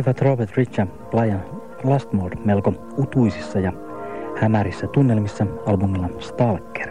olivat Robert Rich ja Brian Lastmore melko utuisissa ja hämärissä tunnelmissa albumilla Stalker.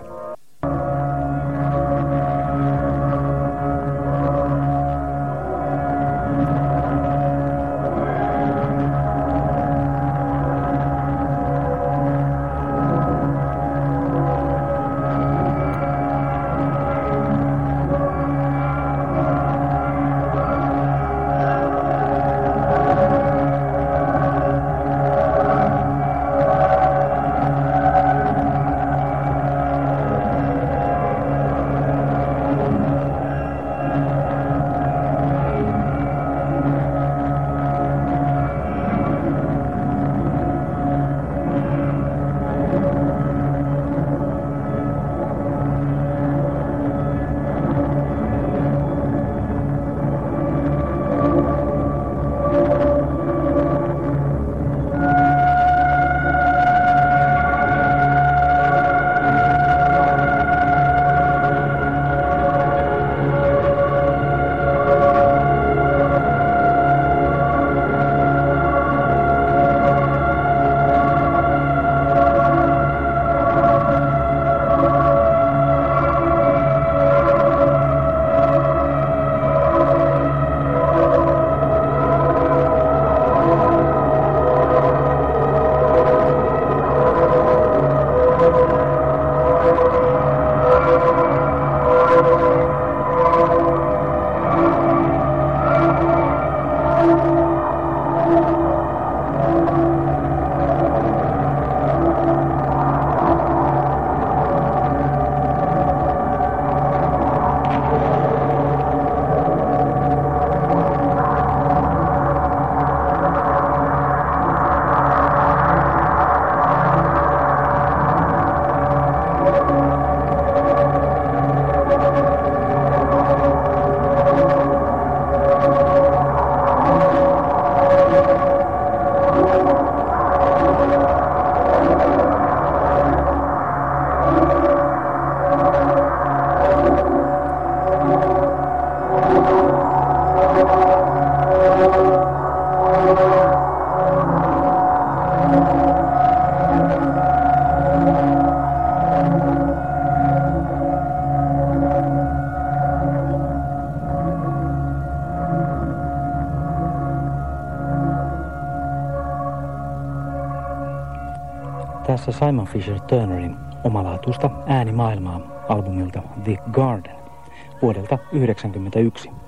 Tässä Simon Fisher Turnerin omalaatuista äänimaailmaa albumilta The Garden vuodelta 1991.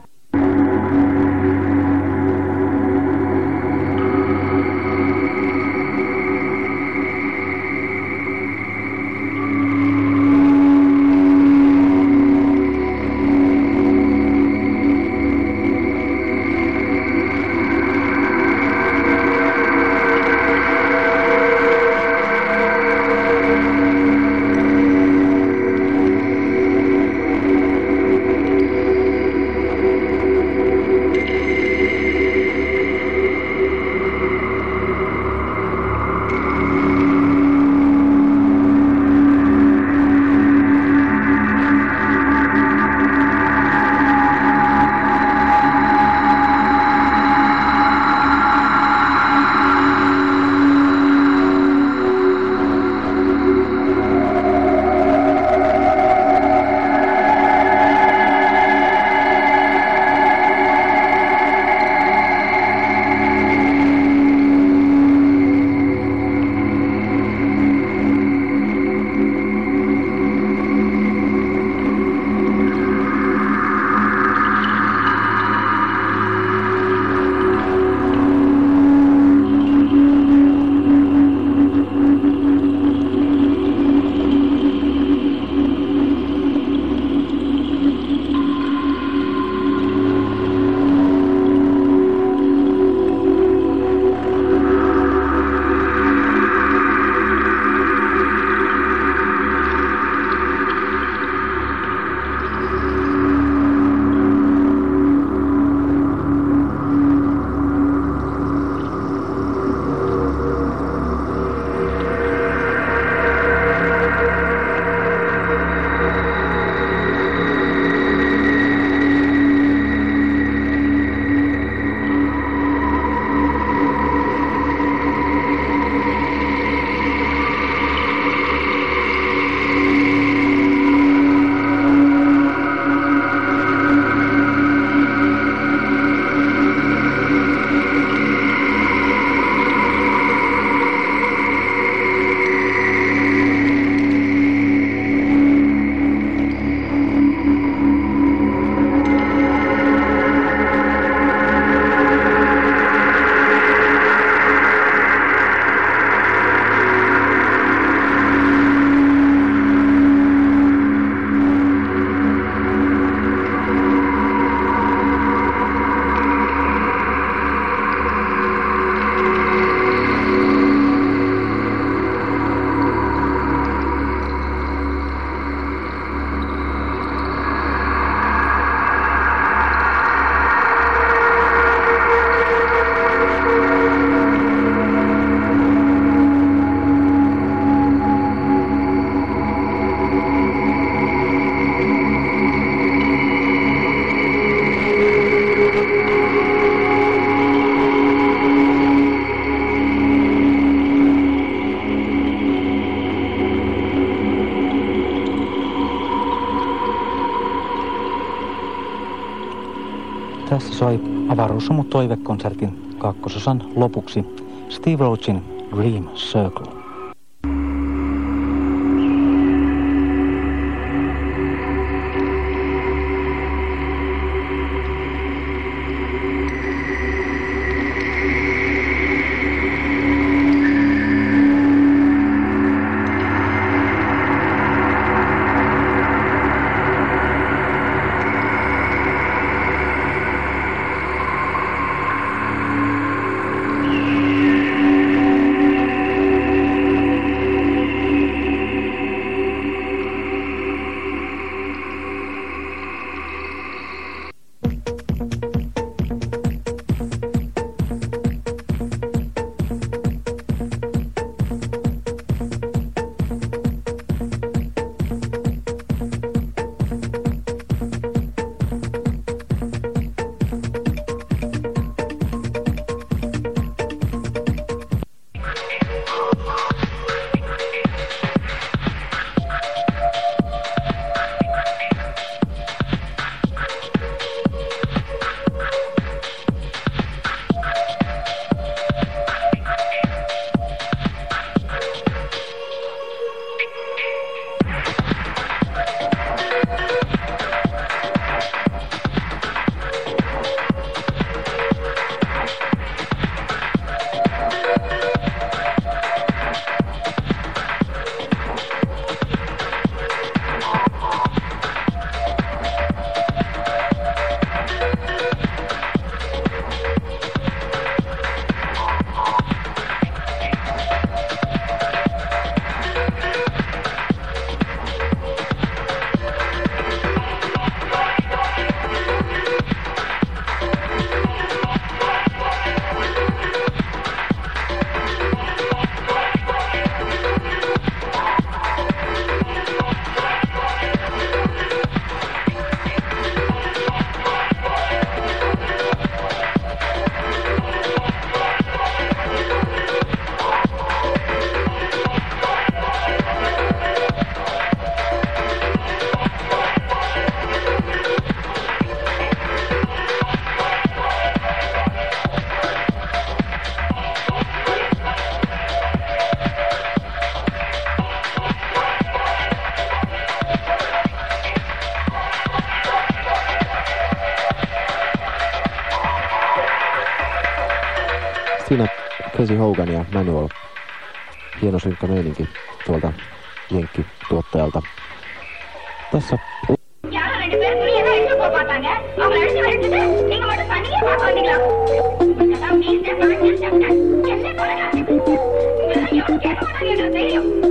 avaruussumu toivekonsertin kakkososan lopuksi Steve Roachin Dream Circle. Casey Hogan ja Manuel. Hieno synkkä meininki tuolta Jenkki-tuottajalta. Tässä... Thank you.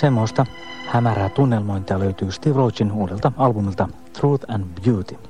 semmoista hämärää tunnelmointia löytyy Steve Roachin uudelta albumilta Truth and Beauty.